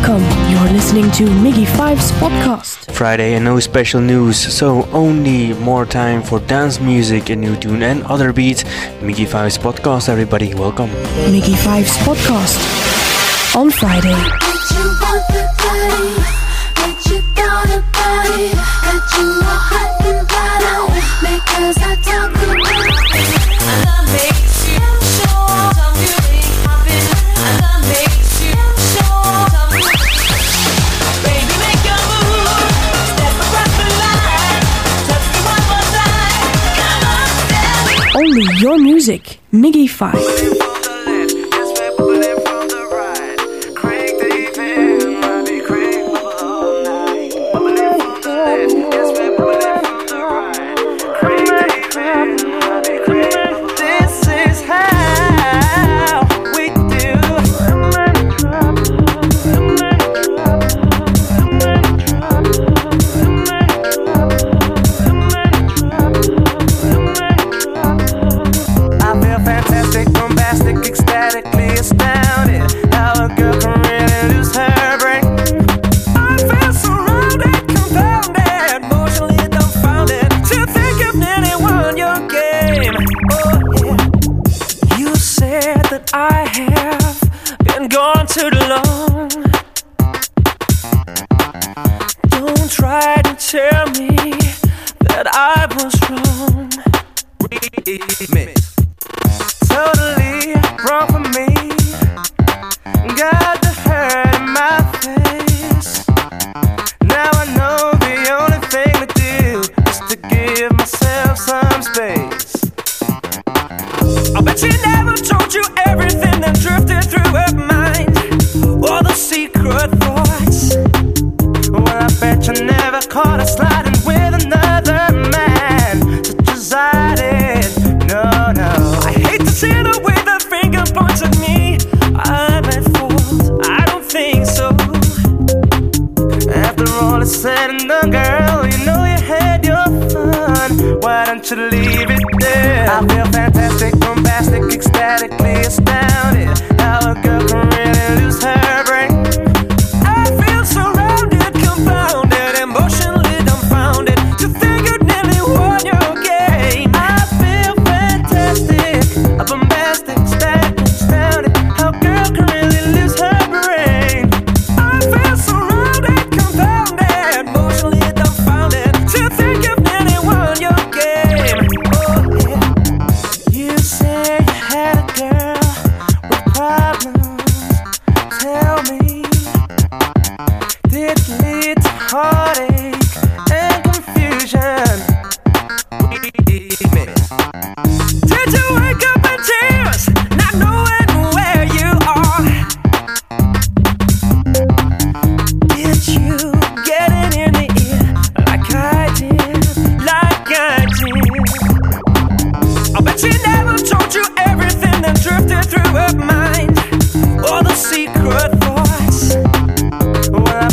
Welcome. You're listening to Miggy Five's podcast. Friday and no special news, so only more time for dance music, a new tune, and other beats. Miggy Five's podcast, everybody. Welcome. Miggy Five's podcast on Friday. I your music, Miggy Five.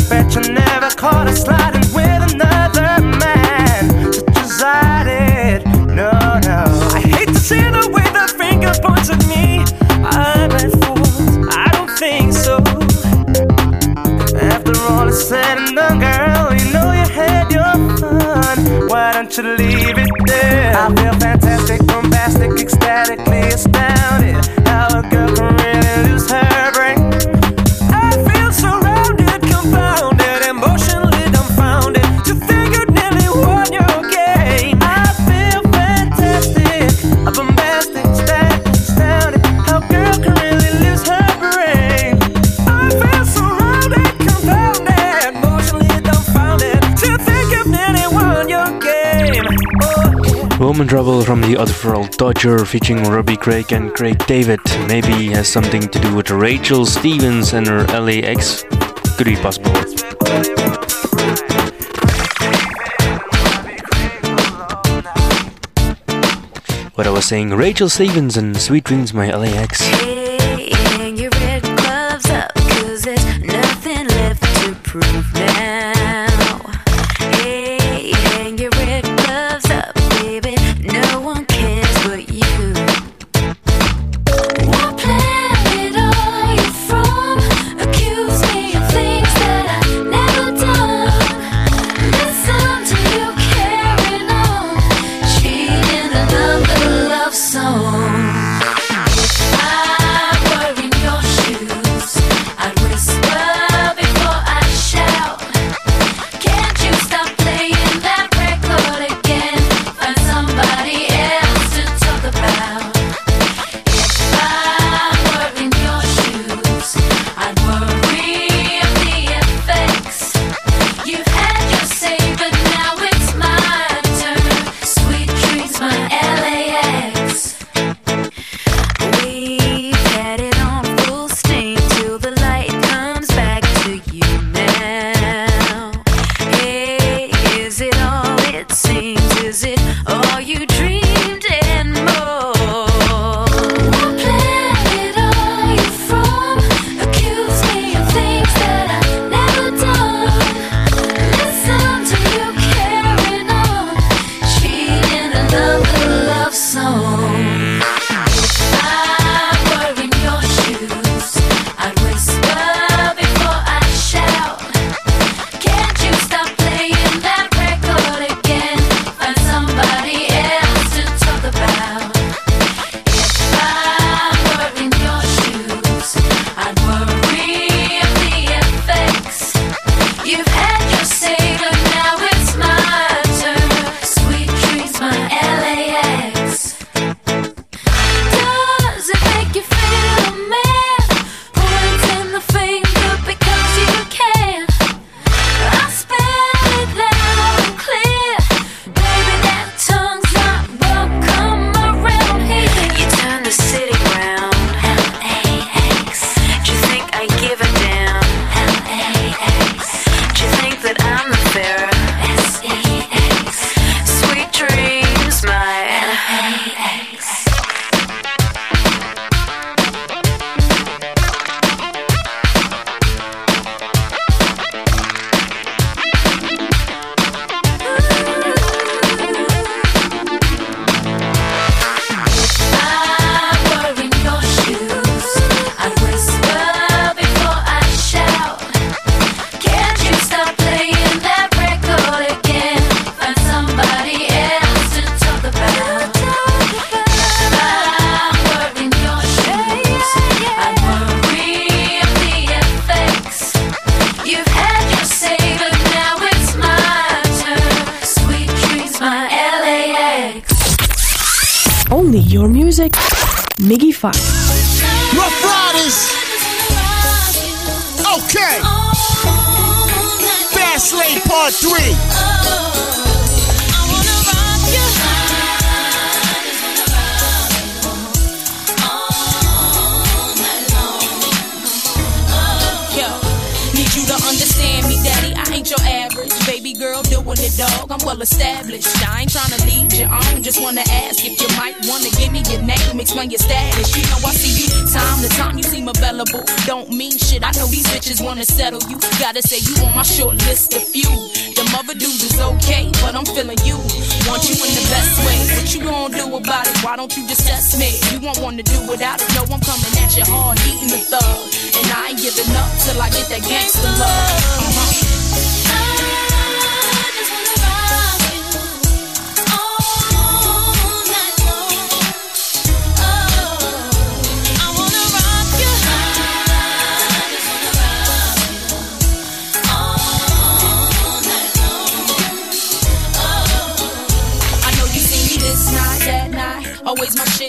Bet you never caught a sliding with another man. Such decided, no, no. I hate to see the way the finger points at me. I'm at fault, I don't think so. After all is said and done, girl You know you had your fun. Why don't you leave it there? I feel fantastic, bombastic, ecstatic. Trouble from the Artful Dodger featuring Robbie Craig and Craig David maybe has something to do with Rachel Stevens and her LA Ex. Could be possible. What I was saying, Rachel Stevens and Sweet Dreams my LA Ex.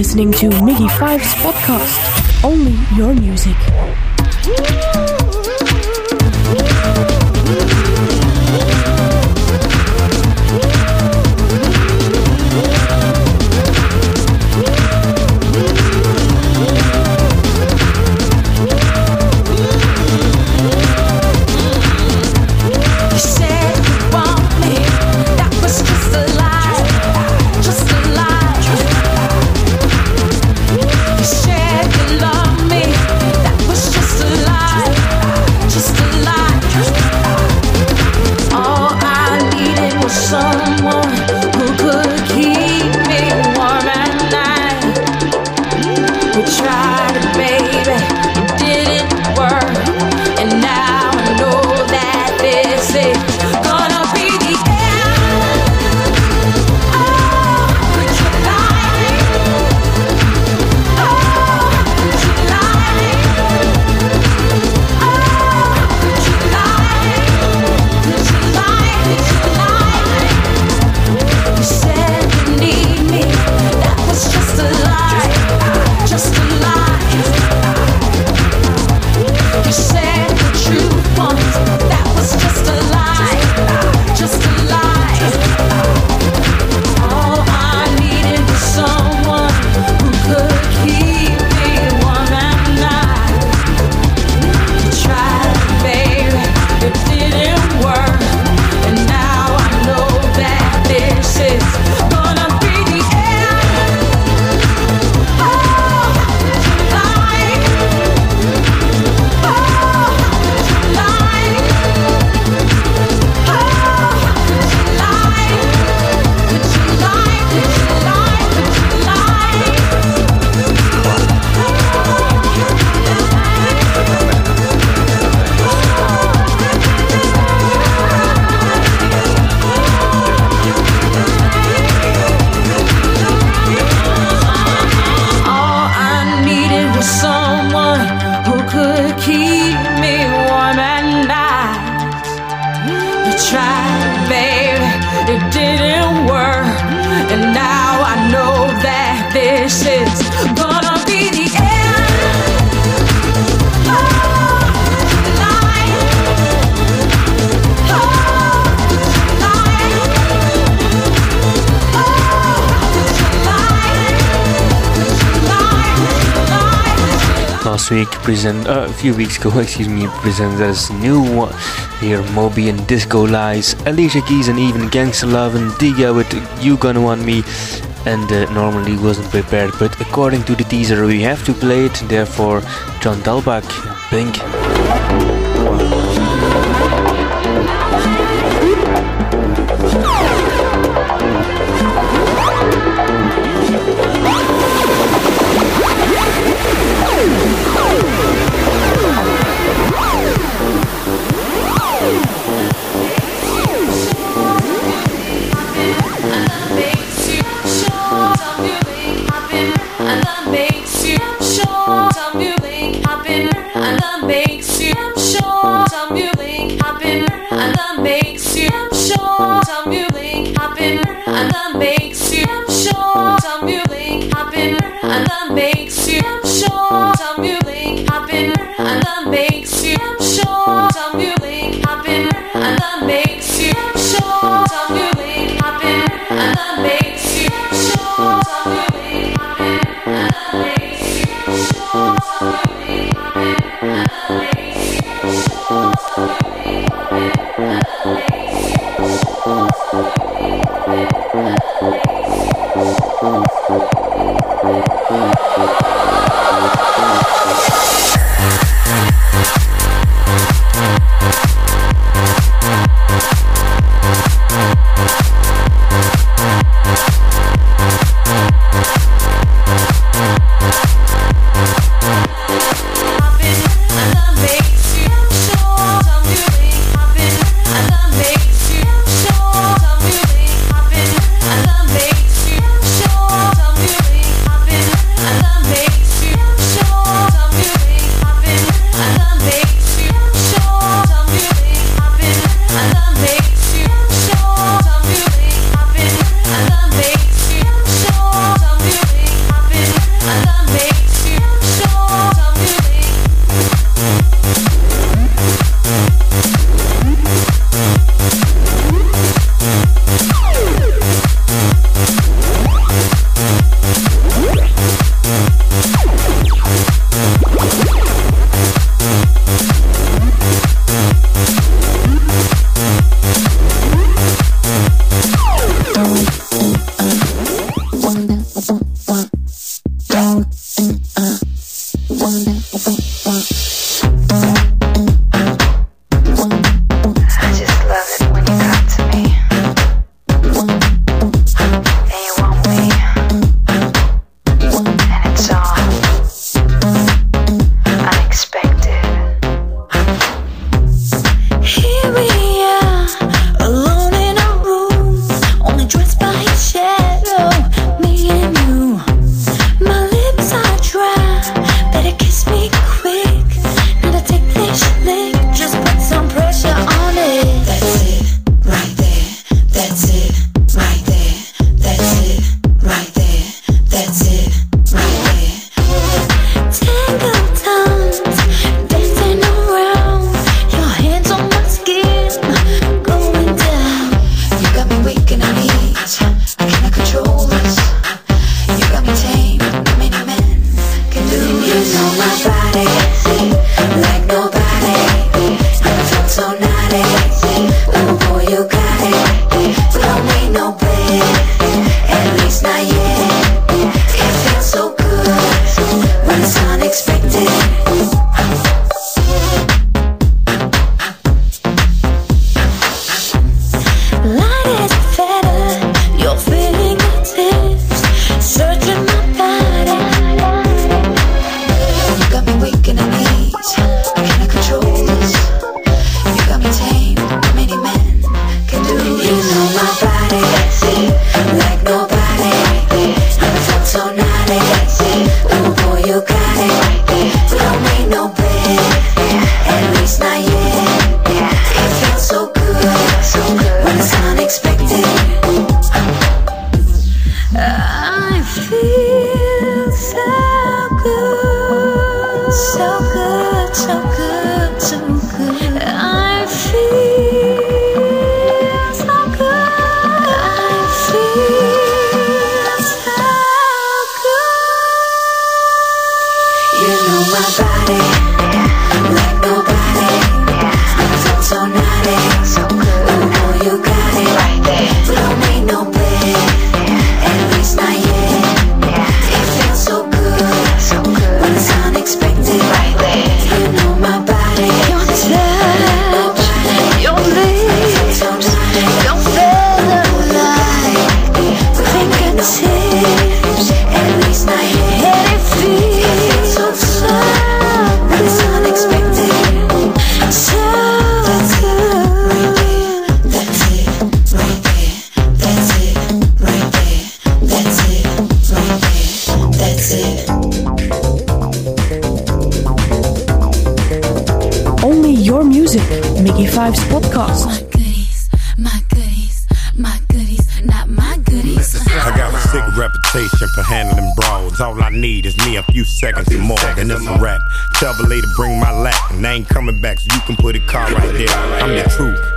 listening to Miggy Five's podcast. Only your music. Present uh, a few weeks ago, excuse me, presented us new one here, Moby and Disco Lies, Alicia Keys and even Gangsta Love and Tiga with You Gonna Want Me. And uh, normally wasn't prepared, but according to the teaser, we have to play it. Therefore, Jon Dahlbäck, Blink.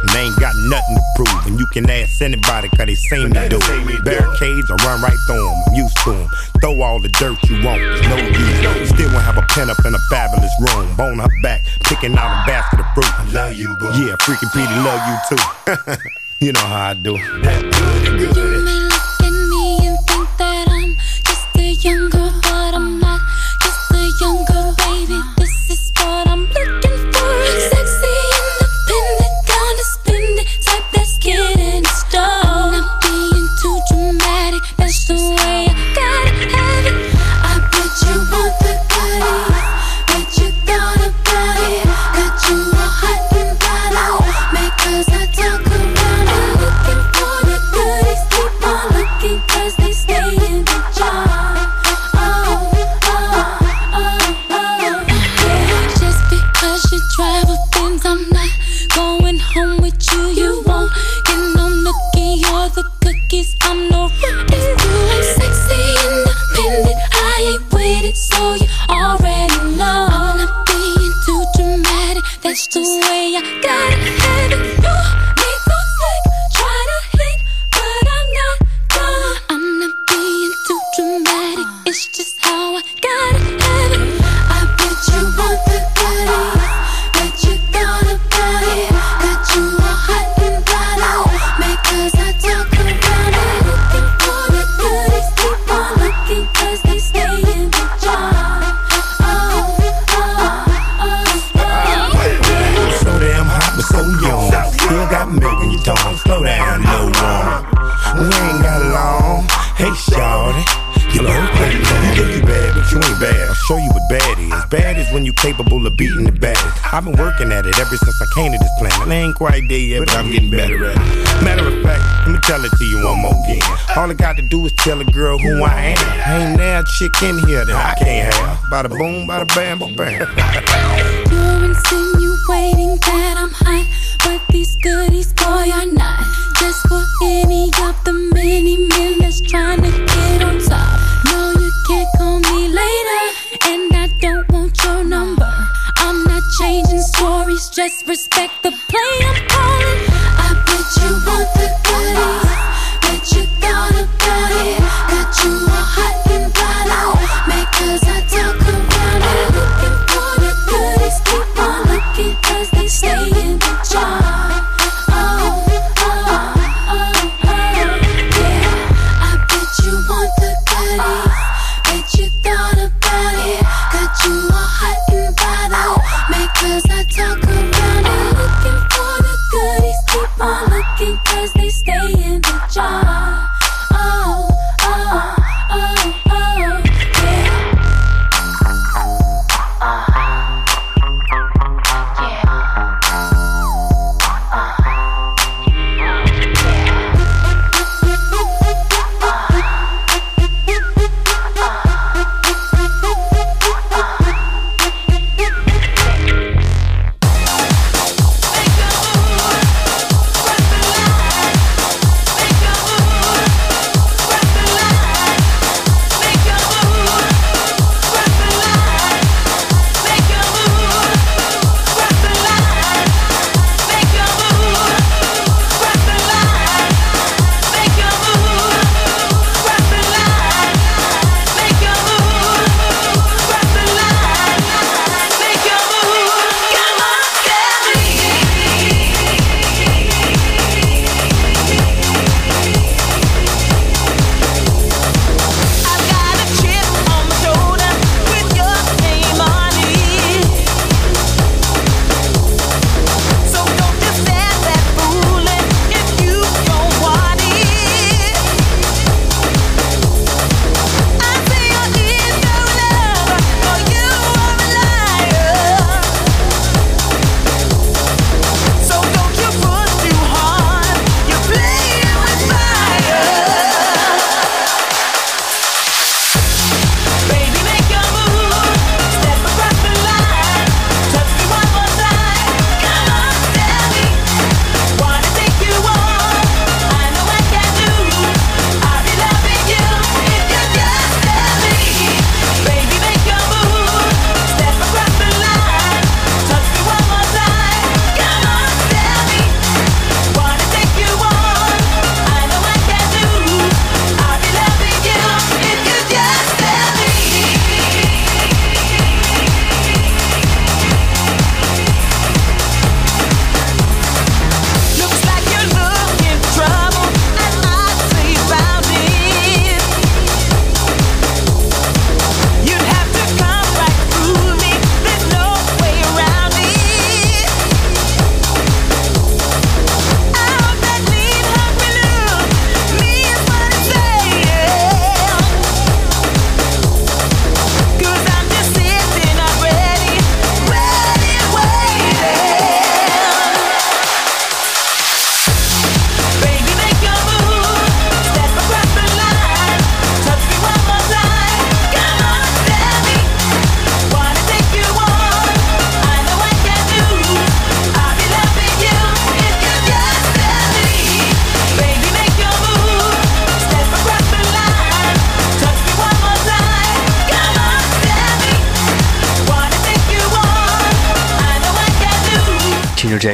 And they ain't got nothing to prove. And you can ask anybody, cause they seen me do it. Barricades, I run right through them, I'm used to them. Throw all the dirt you want, it's no use. Still won't have a pen up in a fabulous room. Bone her back, picking out a basket of fruit. I love you, boo. Yeah, freaking Petey love you too. you know how I do. You may look at me and think that I'm just a young girl, You you think you bad, but you ain't bad. I'll show you what bad is. Bad is when you capable of beating the baddest. I've been working at it ever since I came to this planet. I ain't quite there yet, but I'm getting better at it. Matter of fact, let me tell it to you one more again. All I got to do is tell a girl who I am. Ain't there a chick in here that I can't have. Bada boom, bada bam, ba bam. You're insinuating that I'm hot, but these goodies, boy, are not. Just for any of respect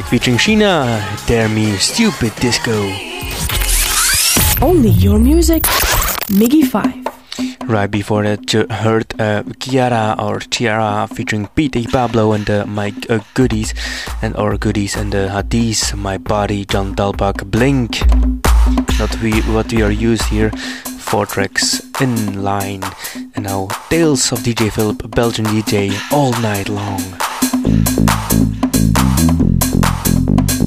featuring Sheena, Dare Me Stupid Disco. Only your music, Miggy 5. Right before that, you heard uh, Kiara or Chiara featuring Pete Pablo and uh, My uh, Goodies and our Goodies and the uh, Hadis, My Body, Jon Dahlbäck, Blink. Not we, what we are used here, four tracks in line. And now Tales of DJ Philip, Belgian DJ, all night long. Thank you.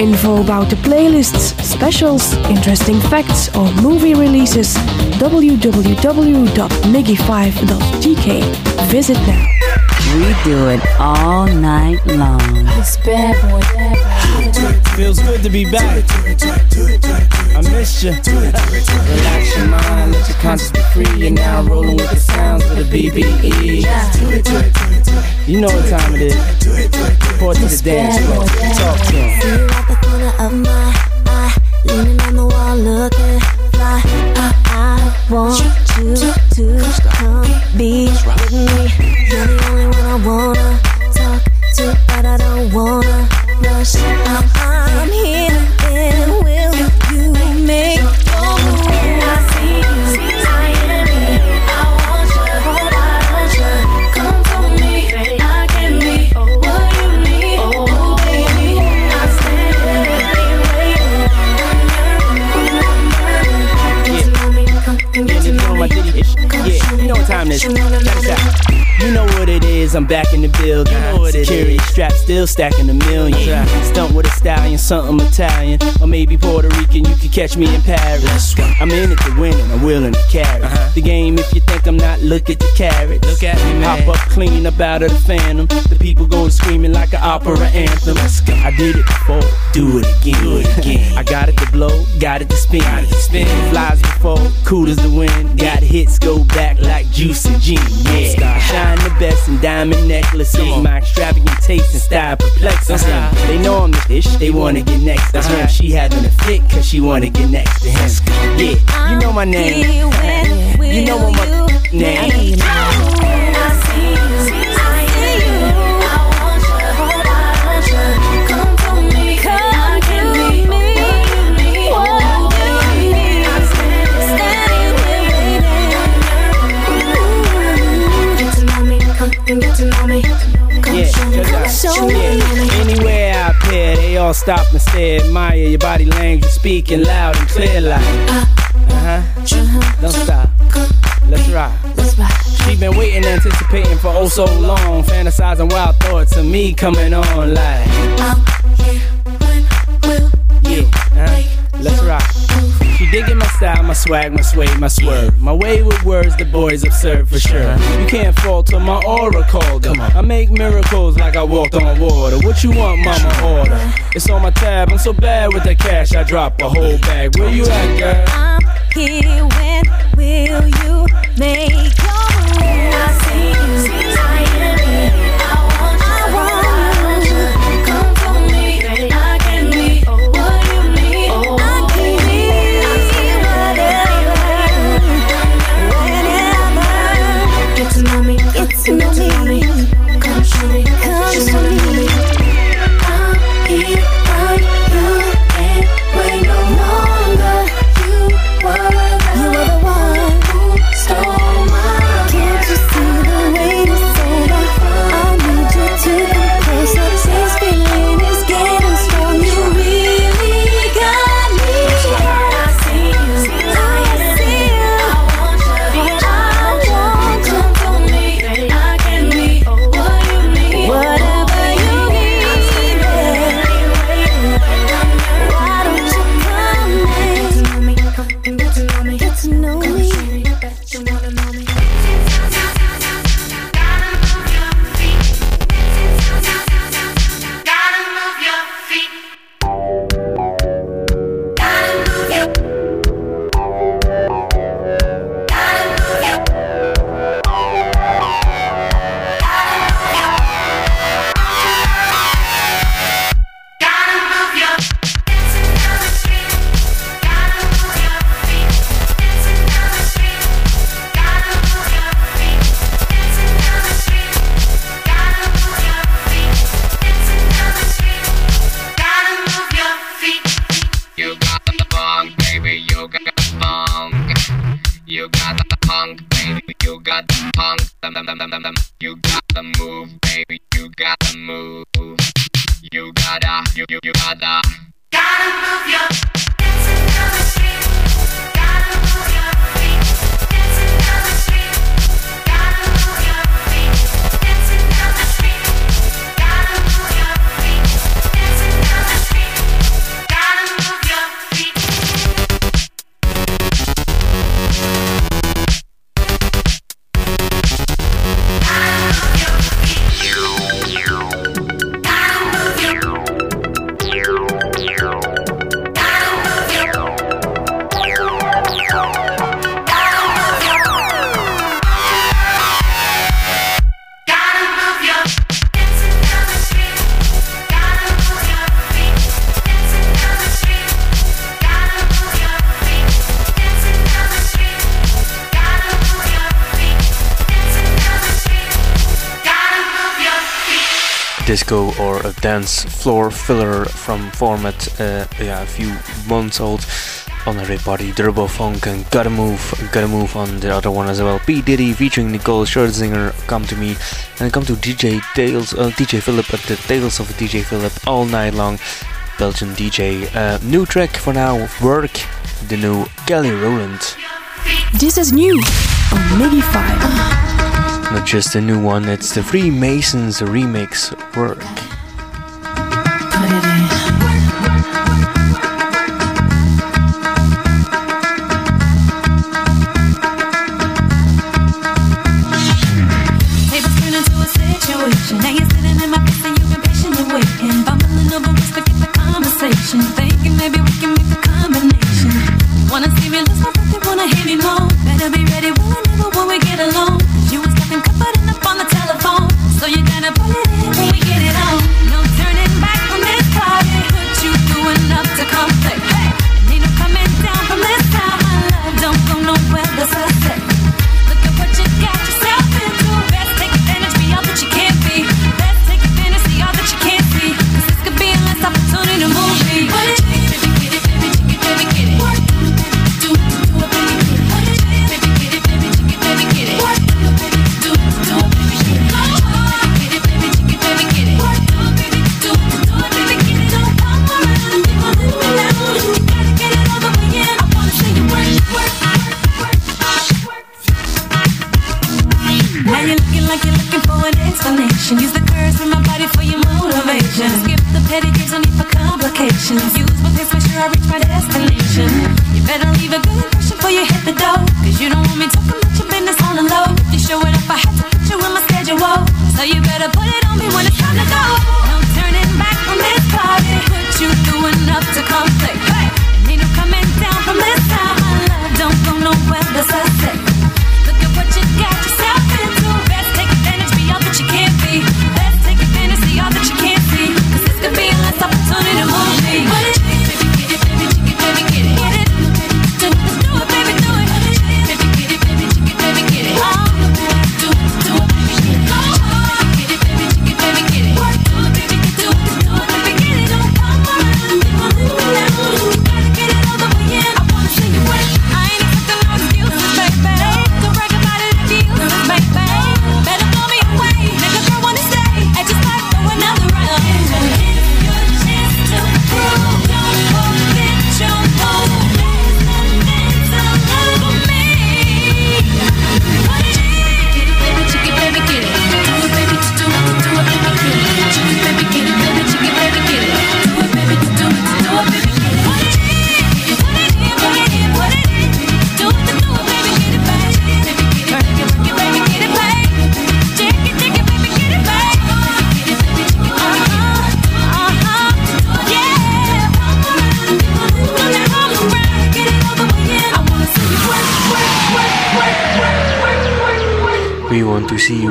Info about the playlists, specials, interesting facts, or movie releases, www.miggy5.gk. Visit now. We do it all night long. It's bad boy, bad boy. Feels good to be back. I missed you. Relax your mind, let your conscience be free. You're now rolling with the sounds of the BBE. You know what time it is. Report to the dance floor. Talk to him. See at the corner of my eye, leaning on the wall, looking fly. I, I want you is, I'm back in the building. You know what Security strap still stacking a million. Stunt with a stallion, something Italian. Or maybe Puerto Rican, you could catch me in Paris. I'm in it to win and I'm willing to carry. Uh-huh. The game, if you think I'm not, look at the carrots. Look at me, man. Hop up clean up out of the phantom. The people going screaming like an opera anthem. I did it before, do it again. Do it again. I got it to blow, got it to spin. Got it to spin. Flies before, cool as the wind. Got hits, go back like juicy G. Yeah, shine the best and in diamond necklaces. My extravagant taste and style perplexes them. They know I'm the dish, they wanna get next to him. She having a fit, cause she wanna get next to him. Yeah, you know my name. You know what my name. Anywhere I appear, they all stop and stare, admire your body language, speaking loud and clear like. Uh huh. Don't stop. Let's rock. She been waiting, anticipating for oh so long, fantasizing wild thoughts of me coming on like. Yeah, uh-huh. let's rock. Digging my style, my swag, my sway, my swerve. My way with words, the boys observe for sure. You can't falter my aura called her. I make miracles like I walked on water. What you want, mama? Order. It's on my tab. I'm so bad with the cash, I drop a whole bag. Where you at, girl? I'm here. When will you make you, you, you gotta. Disco or a dance floor filler from format uh, yeah, a few months old. On everybody Turbo Funk and Gotta Move Gotta Move on the other one as well. P. Diddy featuring Nicole Scherzinger Come to Me and come to DJ Tales uh, DJ Philip at the Tales of DJ Philip all night long. Belgian DJ uh, new track for now Work the new Kelly Rowland. This is new on Miggy 5 not just a new one, it's the Freemasons remix work.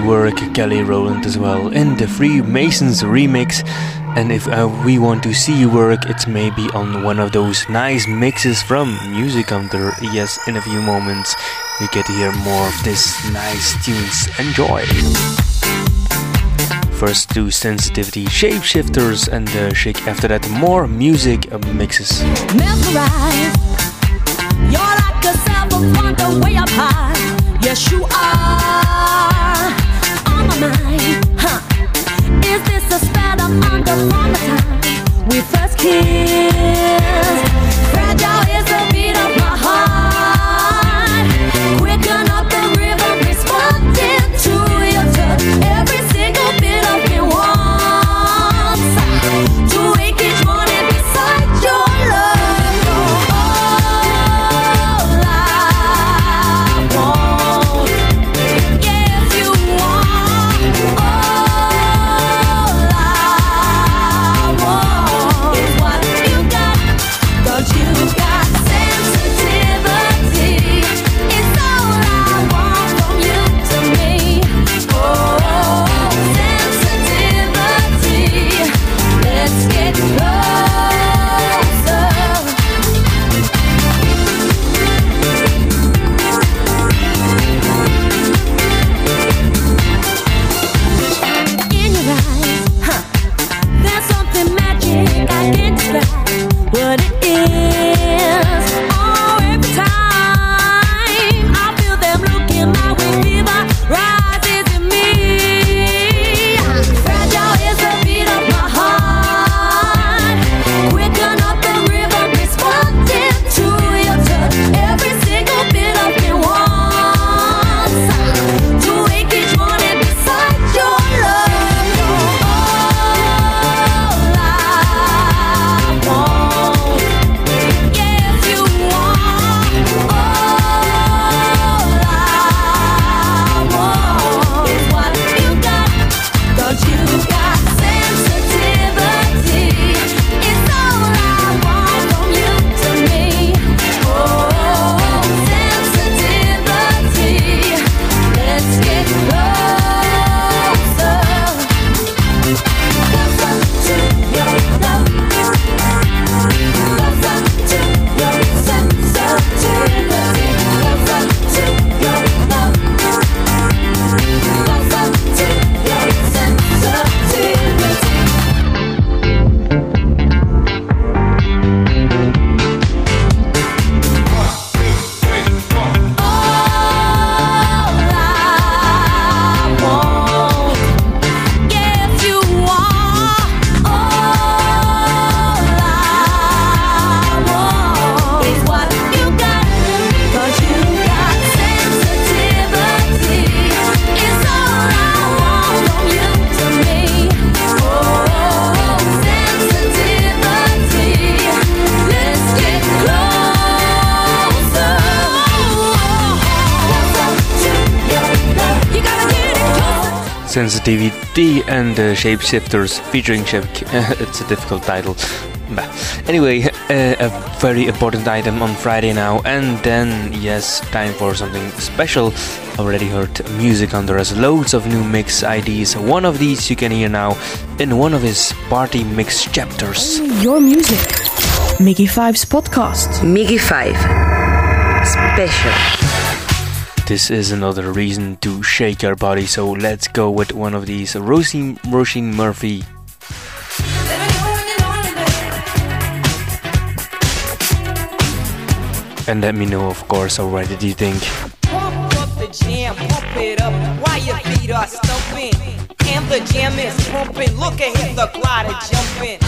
work Kelly Rowland as well in the Freemasons remix. And if uh, we want to see you work, it's maybe on one of those nice mixes from Music Hunter. Yes, in a few moments, we get to hear more of these nice tunes. Enjoy! First two sensitivity shapeshifters and uh, shake after that more music mixes. You're like a sample the way up high. Yes, you are mine? Huh? Is this a spell I'm under from the time we first kissed? Sensitivity and the Shapeshifters featuring Chef. it's a difficult title. Bah. Anyway, uh, a very important item on Friday now, and then yes, time for something special. Already heard music on there as loads of new mix IDs. One of these you can hear now in one of his party mix chapters. Your music. Miggy Five's podcast. Miggy Five. Special. This is another reason to shake your body, so let's go with one of these. Roisin, Roisin Murphy. And let me know, of course, already. Do you think? Pump up the jam, pump it up while your feet are stumping. And the jam is pumping. Look ahead, the glider jumping.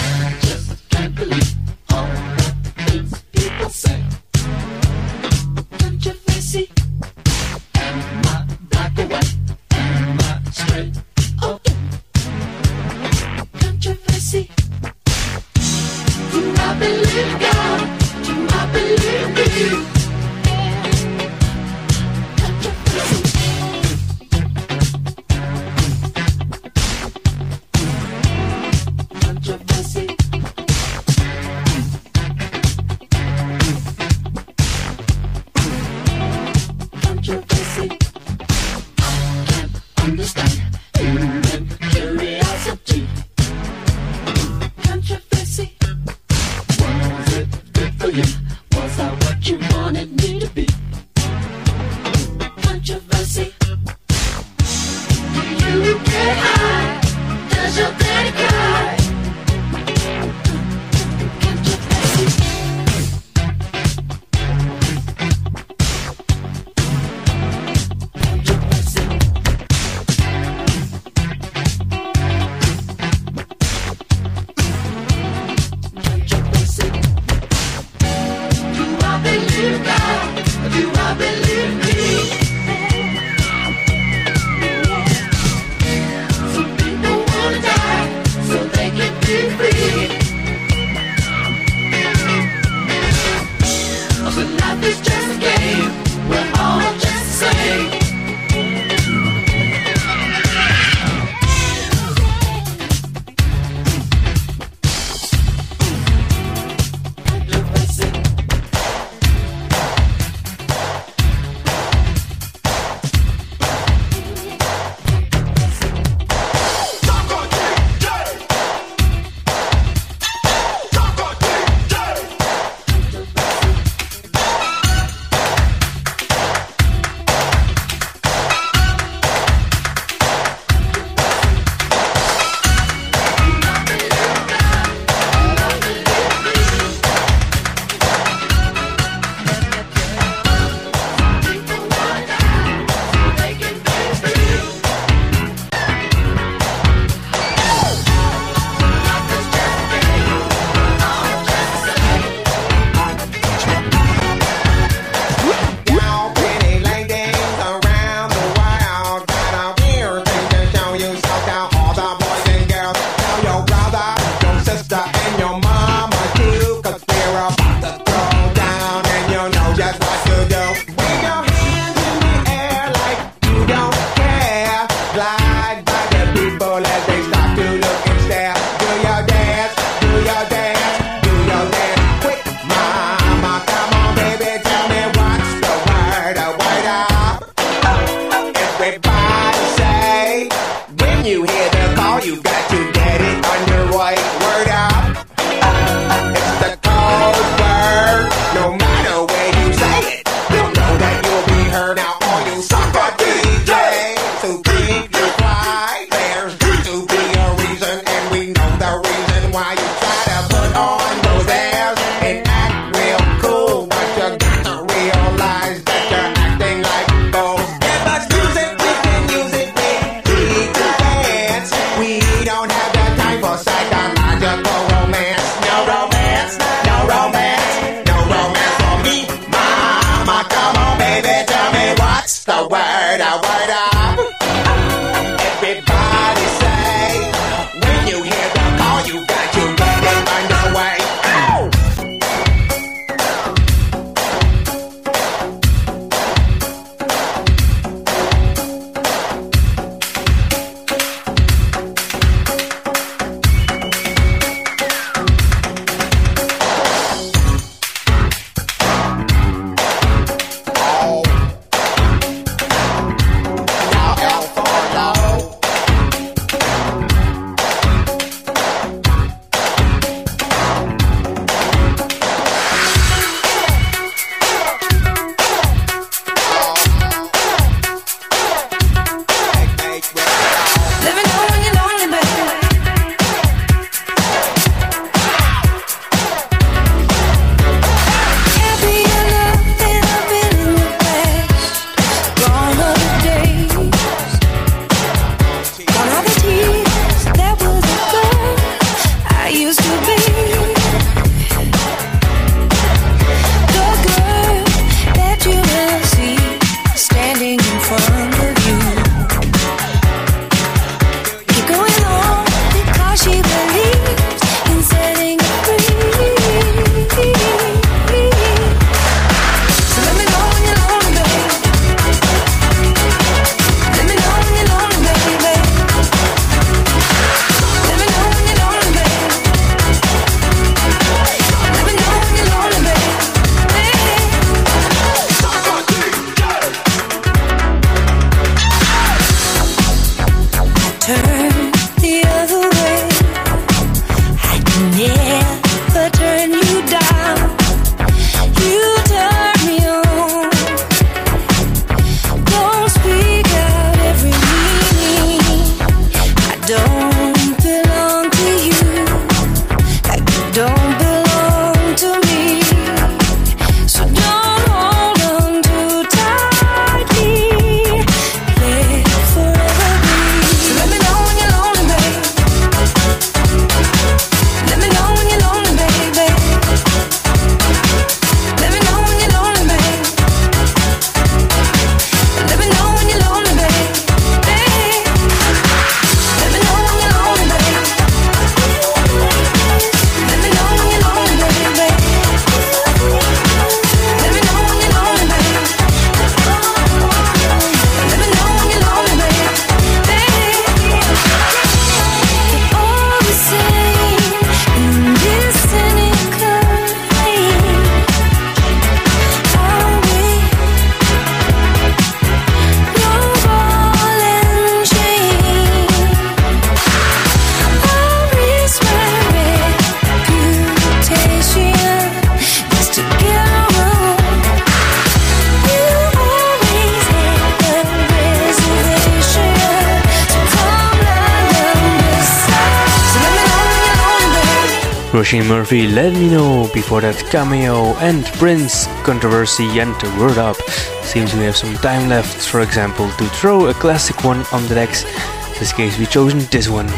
Murphy, Let Me Know, before that Cameo and Prince, Controversy and Word Up. Seems we have some time left, for example, to throw a classic one on the decks. In this case, we chosen this one.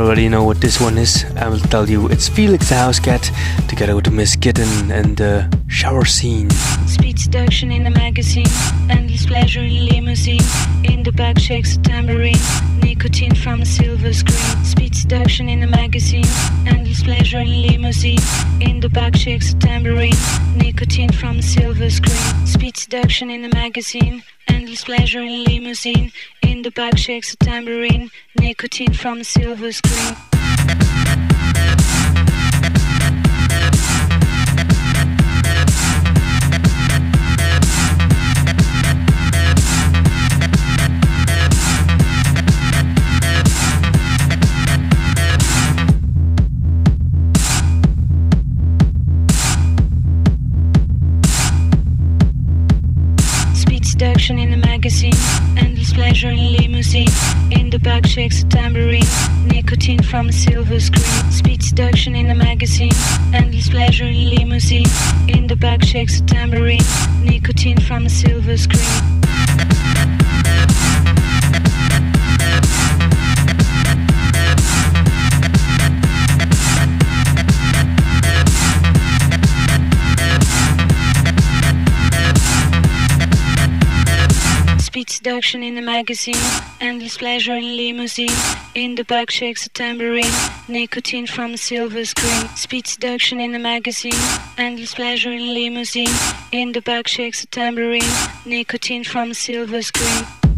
Already know what this one is. I will tell you it's Felix the House Cat together with Miss Kittin and the shower scene. Speed seduction in the magazine, endless pleasure in limousine. In the back shakes a tambourine, nicotine from a silver screen. Speed seduction in the magazine, endless pleasure in limousine. In the back shakes a tambourine, nicotine from a silver screen. Speed seduction in the magazine, endless pleasure in limousine. In the back shakes a tambourine, nicotine from a silver screen. Seduction in the magazine, endless pleasure in limousine. In the back shakes a tambourine, nicotine from a silver screen. Speed seduction in the magazine, endless pleasure in limousine. In the back shakes a tambourine, nicotine from a silver screen. Seduction in the magazine, endless pleasure in limousine. In the back shakes a tambourine, nicotine from a silver screen. Speed seduction in the magazine, endless pleasure in limousine. In the back shakes a tambourine, nicotine from a silver screen.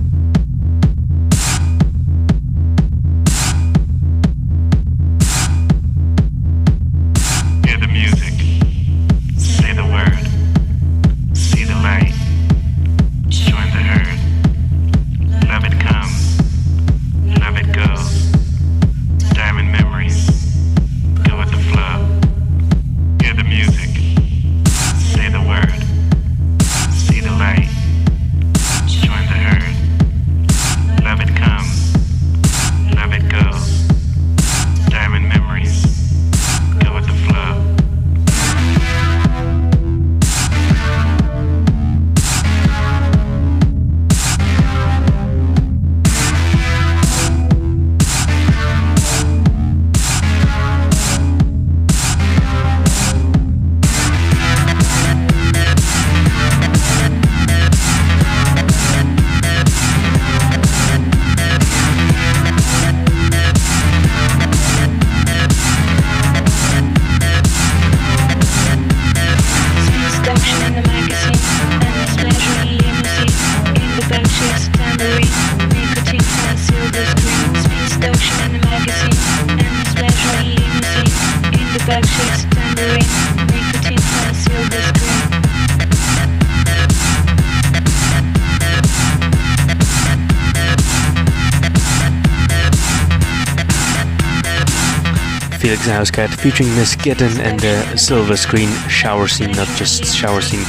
featuring Miss Kittin and the silver screen shower scene, not just shower scene.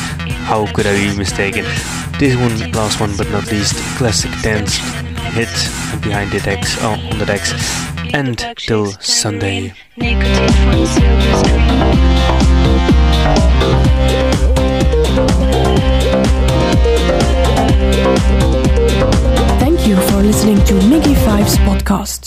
How could I be mistaken? This one, last one but not least, classic dance hit behind the decks, oh, on the decks, and till Sunday. Thank you for listening to Miggy Five's podcast.